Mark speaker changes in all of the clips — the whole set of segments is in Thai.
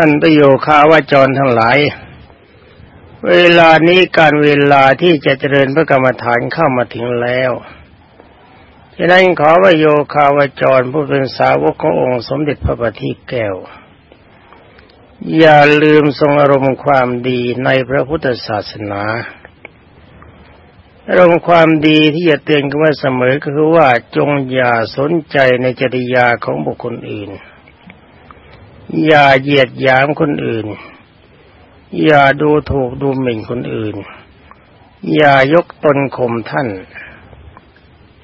Speaker 1: ท่านประโยคาวาจรทั้งหลาย เวลานี้การเวลาที่จะเจริญพระกรรมฐานเข้ามาถึงแล้วฉะนั้นขอว่าโยคาวาจรผู้เป็นสาวกขององค์สมเด็จพระบัณฑิตแก้ว อย่าลืมทรงอารมณ์ความดีในพระพุทธศาสนาอารมณ์ความดีที่จะเตือนกันว่าเสมอก็คือว่าจงอย่าสนใจในจริยาของบุคคลอื่น อย่าเหยียดหยามคนอื่น อย่าดูถูกดูหมิ่นคนอื่น อย่ายกตนข่มท่าน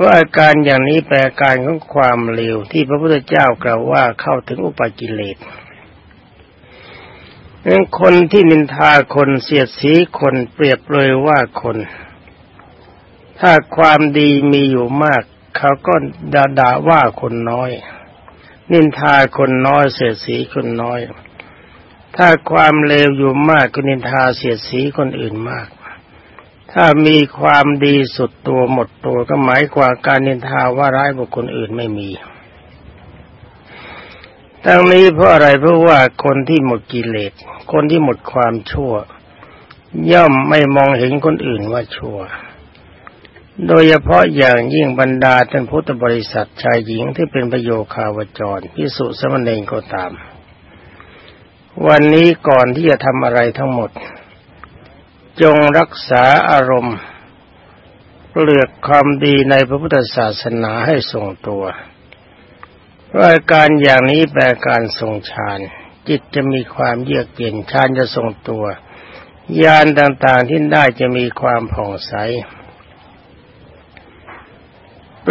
Speaker 1: ว่าอาการอย่างนี้แปลการของความเลวที่พระพุทธเจ้ากล่าวว่าเข้าถึงอุปกิเลสเป็นคนที่นินทาคนเสียดสีคนเปรียบเลยว่าคน ถ้าความดีมีอยู่มาก เขาก็ด่าด่าว่าคนน้อย นินทาคนน้อยเสียสีคนน้อย ถ้าความเลวอยู่มากก็นินทาเสียสีคนอื่นมาก ถ้ามีความดีสุดตัวหมดตัวก็หมายกว่าการนินทาว่าร้ายบุคคลอื่นไม่มีทั้งนี้เพราะอะไรเพราะว่าคนที่หมดกิเลสคนที่หมดความชั่ว ย่อมไม่มองเห็นคนอื่นว่าชั่ว โดยเฉพาะอย่างยิ่งบรรดาท่านพุทธบริษัทชายหญิงที่เป็นประโยคาวจรพิสุสมณเณรก็ตาม วันนี้ก่อนที่จะทำอะไรทั้งหมด จงรักษาอารมณ์เปลือกความดีในพระพุทธศาสนาให้ทรงตัวราะการอย่างนี้แปลการทรงฌานจิตจะมีความเยือกเย็นฌานจะทรงตัว ญาณต่างๆที่ได้จะมีความผ่องใส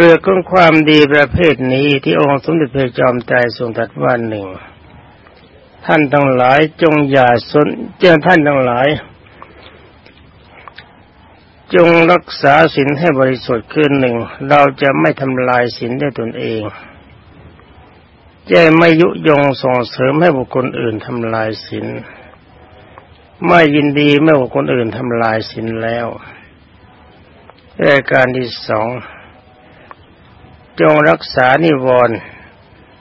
Speaker 1: เปลือกของความดีประเภทนี้ที่องค์สมเด็จพระจอมใจทรงตรัสว่าหนึ่งท่านทั้งหลายจงอย่าสนเจ้าท่านทั้งหลาย จงรักษาศีลให้บริสุทธิ์ขึ้นหนึ่ง เราจะไม่ทำลายศีลด้วยตนเองจะไม่ยุยงส่งเสริมให้บุคคลอื่นทำลายศีลไม่ยินดีเมื่อบุคคลอื่นทำลายศีลแล้วรายการที่สอง จงรักษานิวรณ์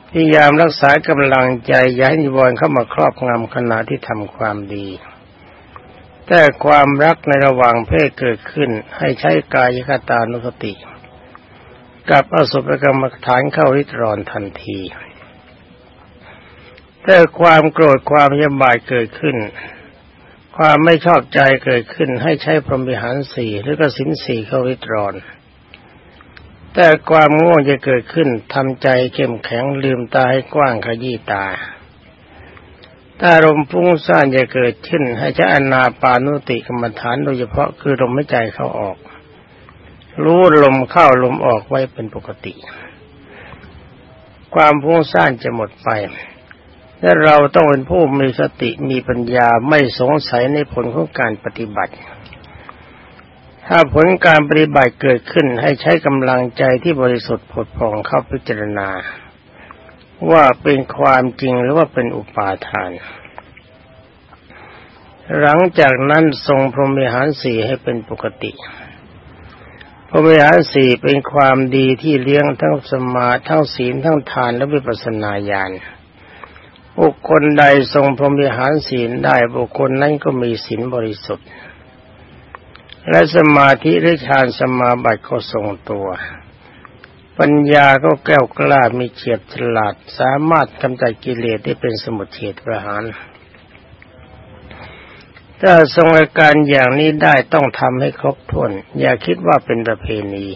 Speaker 1: พยายามรักษากำลังใจย้ายนิวรณ์เข้ามาครอบงำขณะที่ทำความดี แต่ความรักในระหว่างเพศเกิดขึ้นให้ใช้กายคตานุสติ กับอสุภกรรมฐานเข้าริตรอนทันทีแต่ความโกรธความยำบายเกิดขึ้น ความไม่ชอบใจเกิดขึ้นให้ใช้พรหมิหารสี่หรือกสินสี่เข้าริตรอน แต่ความง่วงจะเกิดขึ้นทำใจเข้มแข็งลืมตาให้กว้างขยี้ตา ถ้าลมฟุ้งซ่านจะเกิดขึ้น ให้ใช้อนาปานุติกรรมฐานโดยเฉพาะคือลมหายใจเข้าออก รู้ลมเข้าลมออกไว้เป็นปกติ ความฟุ้งซ่านจะหมดไปและเราต้องเป็นผู้มีสติมีปัญญาไม่สงสัยในผลของการปฏิบัติ ถ้าผลการปฏิบัติเกิดขึ้นให้ใช้กำลังใจที่บริสุทธิ์ผดผ่องเข้าพิจารณา ว่าเป็นความจริงหรือว่าเป็นอุปาทาน หลังจากนั้นทรงพรหมิหารสี่ให้เป็นปกติ พรหมิหารสี่เป็นความดีที่เลี้ยงทั้งสมาทั้งศีลทั้งทานและวิปัสสนาญาณบุคคลใดทรงพรหมิหารศีลได้บุคคลนั้นก็มีศีลบริสุทธิ์ และสมาธิหรือฌานสมาบัติก็ทรงตัว ปัญญาก็แก้วกล้ามีเฉียบฉลาด สามารถกำจัดกิเลสได้เป็นสมุทเฉดประหาร ถ้าทรงอาการอย่างนี้ได้ต้องทำให้ครบถ้วน อย่าคิดว่าเป็นประเพณี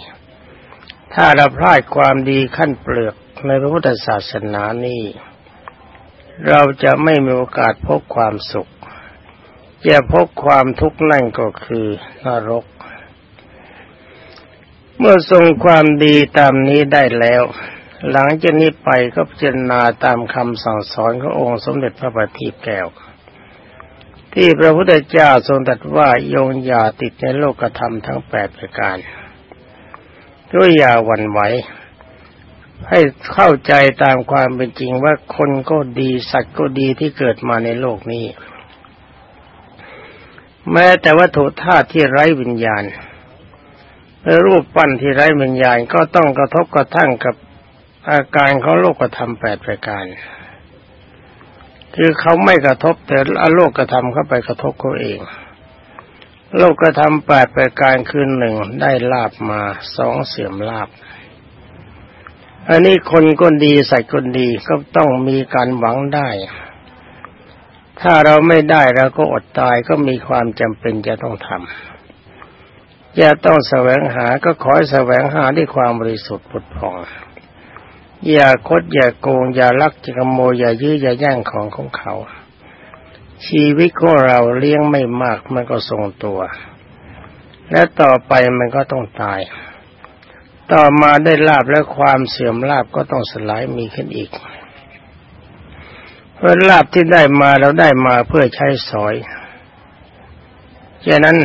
Speaker 1: ถ้าเราพลาดความดีขั้นเปลือกในพระพุทธศาสนานี้ เราจะไม่มีโอกาสพบความสุข จะพบความทุกข์นั่นก็คือนรก เมื่อทรงความดีตามนี้ได้แล้ว หลังจากนี้ไปก็พิจารณาตามคำสั่งสอนขององค์สมเด็จพระบัณฑิตแก้ว ที่พระพุทธเจ้าทรงตรัสว่าโยงอย่าติดในโลกธรรมทั้งแปดประการด้วยอย่าหวั่นไหวให้เข้าใจตามความเป็นจริงว่าคนก็ดีสัตว์ก็ดีที่เกิดมาในโลกนี้ แม้แต่วัตถุธาตุที่ไร้วิญญาณรูปปั้นที่ไร้วิญญาณก็ต้องกระทบกระทั่งกับอาการของโลกธรรมแปดประการ คือเขาไม่กระทบแต่โลกกระทำเข้าไปกระทบเขาเอง โลกกระทำแปดประการคืนหนึ่งได้ลาบมาสองเสื่อมลาบ อันนี้คนก็ดีใส่คนดีก็ต้องมีการหวังได้ ถ้าเราไม่ได้เราก็อดตายก็มีความจำเป็นจะต้องทำอย่าต้องแสวงหาก็ขอแสวงหาด้วยความบริสุทธิ์ผุดผ่อง อย่าคดอย่าโกง อย่าลักจะขโมยอย่ายื้ออย่าแย่งของของเขา ชีวิตของเราเลี้ยงไม่มากมันก็ทรงตัว และต่อไปมันก็ต้องตาย ต่อมาได้ลาบและความเสื่อมลาบก็ต้องสลายมีขึ้นอีก เพราะลาบที่ได้มาเราได้มาเพื่อใช้สอยฉะนั้น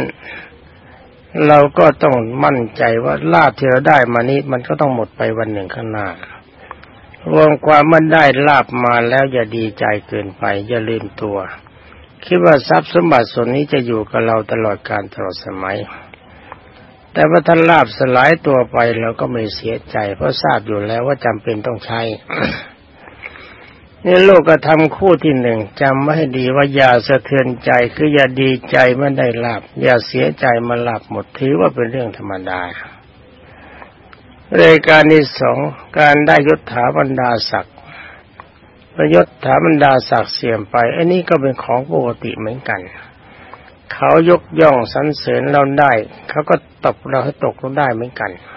Speaker 1: เราก็ต้องมั่นใจว่าลาบที่เราได้มานี้มันก็ต้องหมดไปวันหนึ่งข้างหน้ารวมความมันได้ลาบมาแล้วอย่าดีใจเกินไป อย่าลืมตัว คิดว่าทรัพย์สมบัติส่วนนี้จะอยู่กับเราตลอดการตลอดสมัย แต่ว่าท่านลาบสลายตัวไปเราก็ไม่เสียใจ เพราะทราบอยู่แล้วว่าจำเป็นต้องใช้ นี่โลกกระทำคู่ที่หนึ่งจำไม่ให้ดีว่าอย่าสะเทือนใจคืออย่าดีใจเมื่อได้ลาบอย่าเสียใจมาลาบหมดถือว่าเป็นเรื่องธรรมดารายการที่สองการได้ยศถาบรรดาศักดิ์ประยศถาบรรดาศักดิ์เสื่อมไปอันนี้ก็เป็นของปกติเหมือนกัน เขายกย่องสรรเสริญเราได้ เขาก็ตบเราให้ตกลงได้เหมือนกันเ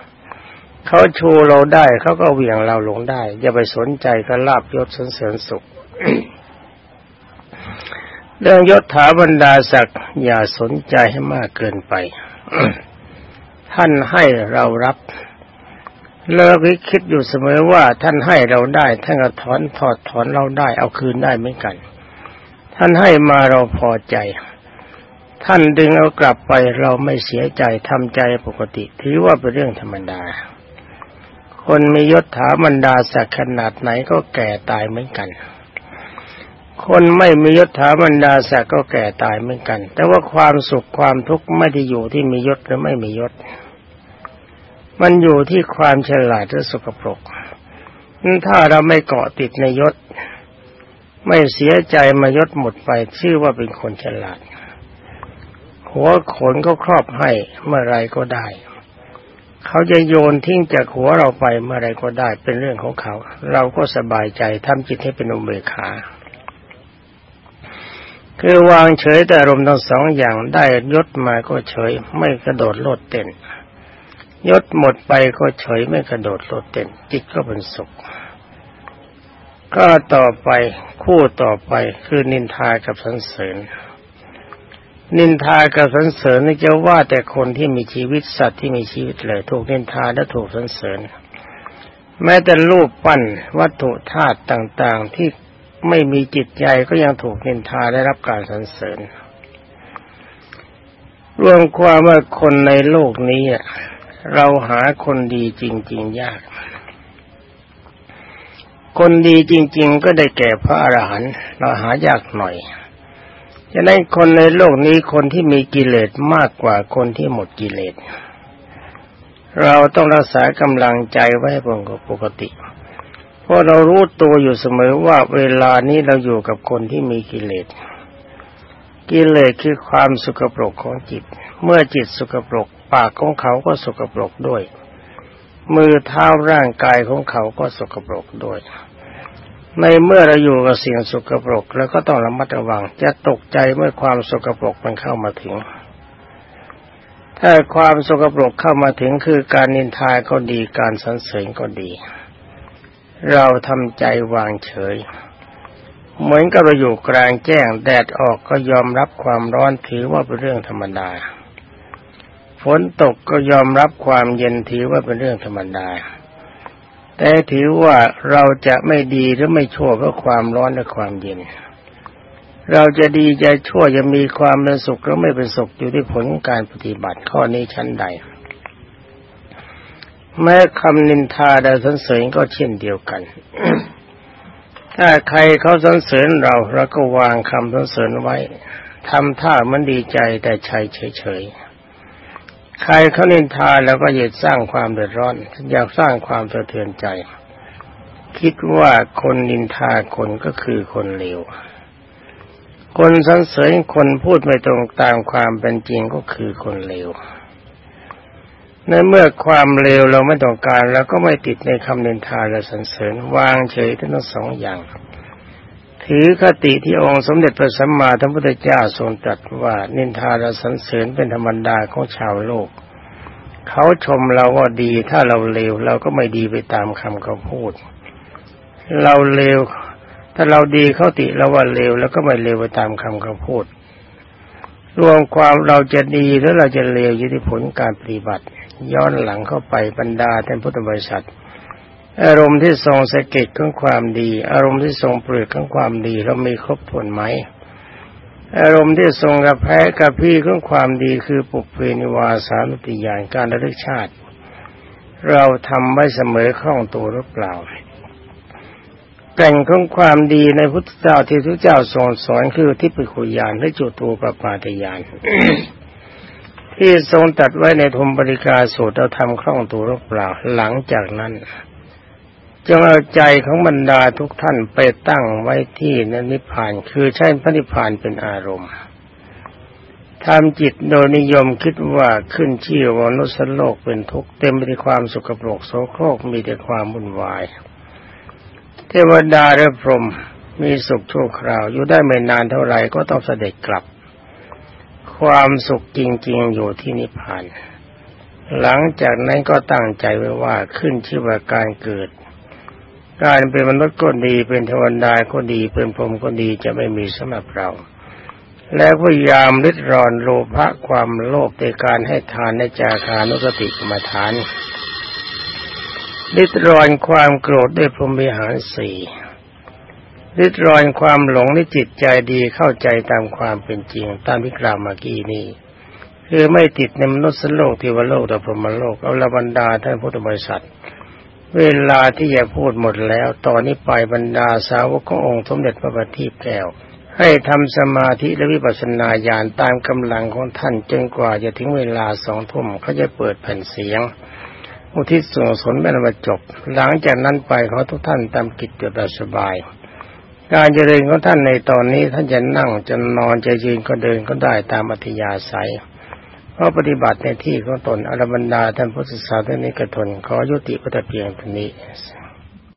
Speaker 1: เขาชูเราได้เขาก็เหวี่ยงเราลงได้ อย่าไปสนใจกับลาบยศสรรเสริญสุข เรื่องยศถาบรรดาศักดิ์อย่าสนใจให้มากเกินไป ท่านให้เรารับเราคิดอยู่เสมอว่าท่านให้เราได้ ท่านก็ถอนถอดถอนเราได้ เอาคืนได้เหมือนกัน ท่านให้มาเราพอใจ ท่านดึงเอากลับไปเราไม่เสียใจทำใจปกติ ถือว่าเป็นเรื่องธรรมดา คนมียศถาบรรดาศักดิ์ขนาดไหนก็แก่ตายเหมือนกัน คนไม่มียศถาบรรดาศักดิ์ก็แก่ตายเหมือนกัน แต่ว่าความสุขความทุกข์ไม่ได้อยู่ที่มียศหรือไม่มียศ มันอยู่ที่ความฉลาดหรือสกปรกถ้าเราไม่เกาะติดในยศ ไม่เสียใจมายศหมดไปชื่อว่าเป็นคนฉลาด หัวขนก็ครอบให้เมื่อไรก็ได้ เขาจะโยนทิ้งจากหัวเราไปเมื่อไรก็ได้เป็นเรื่องของเขา เราก็สบายใจทำจิตให้เป็นอุเบกขาคือวางเฉยแต่อารมณ์ทั้งสองอย่างได้ยศมาก็เฉย ไม่กระโดดโลดเต้นยศหมดไปก็เฉยไม่กระโดดโลดเต้นจิตก็เป็นสุข ก็ต่อไปคู่ต่อไปคือนินทากับสันเสริญ นินทากับสันเสริญนี่จะว่าแต่คนที่มีชีวิตสัตว์ที่มีชีวิตเลย ถูกนินทาและถูกสันเสริญ แม้แต่รูปปั้นวัตถุธาตุต่างๆที่ไม่มีจิตใจก็ยังถูกนินทาได้รับการสรรเสริญ รวมความว่าคนในโลกนี้เราหาคนดีจริง ๆ ยาก คนดีจริง ๆ ก็ได้แก่พระอรหันต์เราหายากหน่อย ฉะนั้นคนในโลกนี้คนที่มีกิเลสมากกว่าคนที่หมดกิเลส เราต้องรักษากำลังใจไว้ให้เป็นปกติ เพราะเรารู้ตัวอยู่เสมอว่าเวลานี้เราอยู่กับคนที่มีกิเลส กิเลสคือความสุขปรกของจิต เมื่อจิตสุขปรกปากของเขาก็สุกปรกด้วย มือเท้าร่างกายของเขาก็สกปรกด้วย ในเมื่อเราอยู่กับเสิ่งสกปรกแล้วก็ต้องระมัดระวัง จะตกใจเมื่อความสกปรกมันเข้ามาถึง ถ้าความสกปรกเข้ามาถึงคือการนินทาก็ดีการสรรเสริญก็ดี เราทำใจวางเฉย เหมือนกับเราอยู่กลางแจ้งแดดออกก็ยอมรับความร้อนถือว่าเป็นเรื่องธรรมดาฝนตกก็ยอมรับความเย็นถือว่าเป็นเรื่องธรรมดา แต่ถือว่าเราจะไม่ดีหรือไม่ชั่วเพราะความร้อนและความเย็น เราจะดีจะชั่วจะมีความเป็นสุขหรือไม่เป็นสุขอยู่ที่ผลของการปฏิบัติข้อนี้ชั้นใด แม้คำนินทาใดสรรเสริญก็เช่นเดียวกัน ถ้าใครเขาสรรเสริญเราเราก็วางคำสรรเสริญไว้ทำท่ามันดีใจแต่ใจเฉยๆ ใครเขาเนินทาแล้วก็อยากสร้างความเดือดร้อน อยากสร้างความสะเทือนใจ คิดว่าคนนินทาคนก็คือคนเลวคนสรรเสริญคนพูดไม่ตรงตามความเป็นจริงก็คือคนเลวในเมื่อความเลวเราไม่ต้องการเราก็ไม่ติดในคำนินทาและสรรเสริญวางเฉยทั้งสองอย่าง ถือคติที่องค์สมเด็จพระสัมมาสัมพุทธเจ้าทรงตรัสว่า นินทาและสรรเสริญเป็นธรรมดาของชาวโลก เขาชมเราว่าดีถ้าเราเลวเราก็ไม่ดีไปตามคำเขาพูด เราเลวถ้าเราดีเขาติเราว่าเลวแล้วก็ไม่เลวไปตามคำเขาพูด รวมความเราจะดีหรือเราจะเลวอยู่ที่ผลการปฏิบัติ ย้อนหลังเข้าไปบรรดาท่านพุทธบริษัท อารมณ์ที่ทรงสะเก็ดของความดี อารมณ์ที่ทรงเปลือกของความดี เรามีครบถ้วนไหม อารมณ์ที่ทรงกระแพ้กระพี่ของความดีคือปุเพนิวาสานุติยานการระลึกชาติ เราทำไว้เสมอคล่องตัวหรือเปล่าแก่งของความดีในพุทธเจ้าที่ทุกเจ้าทรงสอนคือทิพยคุยานและจุตูปปาตยานที่ทรงตัดไว้ในธมบริกาสูตรเราทำคล่องตัวหรือเปล่าหลังจากนั้น จงเอาใจของบรรดาทุกท่านไปตั้งไว้ที่นนิพพาน คือใช้พระนิพพานเป็นอารมณ์ทำจิตโดยนิยมคิดว่าขึ้นชื่อว่านุสโลกเป็นทุกข์เต็มไปด้วยความสุขโปรกโสโครกมีแต่ความวุ่นวาย เทวดาและพรหมมีสุขชั่วคราว อยู่ได้ไม่นานเท่าไหร่ก็ต้องเสด็จกลับ ความสุขจริง ๆ อยู่ที่นิพพาน หลังจากนั้นก็ตั้งใจไว้ว่าขึ้นชื่อว่าการเกิด การเป็นมนุษย์ก็ดีเป็นเทวดาก็ดีเป็นพรหมก็ดีจะไม่มีสำหรับเรา และพยายามริดรอนโลภะความโลภในการให้ทานในจาคานุสติกรรมฐานริดรอนความโกรธด้วยพรหมิหารสี่ริดรอนความหลงในจิตใจดีเข้าใจตามความเป็นจริง ตามที่กล่าวมากี้นี้คือไม่ติดในมนุษย์โลกเทวโลกแต่พรหมโลกเอาละบรรดาท่านพุทธบริษัท เวลาที่จะพูดหมดแล้ว ตอนนี้ไปบรรดาสาวกขององค์สมเด็จพระบัณฑิตแก้ว ให้ทำสมาธิและวิปัสสนาญาณตามกำลังของท่านจนกว่าจะถึงเวลาสองทุ่มเขาจะเปิดแผ่นเสียง อุทิศส่วนสนเป็นมาจบ หลังจากนั้นไปขอทุกท่านตามกิจจะสบาย การเจริญของท่านในตอนนี้ท่านจะนั่งจะนอนจะยืนก็เดินก็ได้ตามอัธยาศัย เพราะปฏิบัติในที่ของตนอรบรรดาท่านพุทธศาสนิกชนขอยุติพระเพียงเท่านี้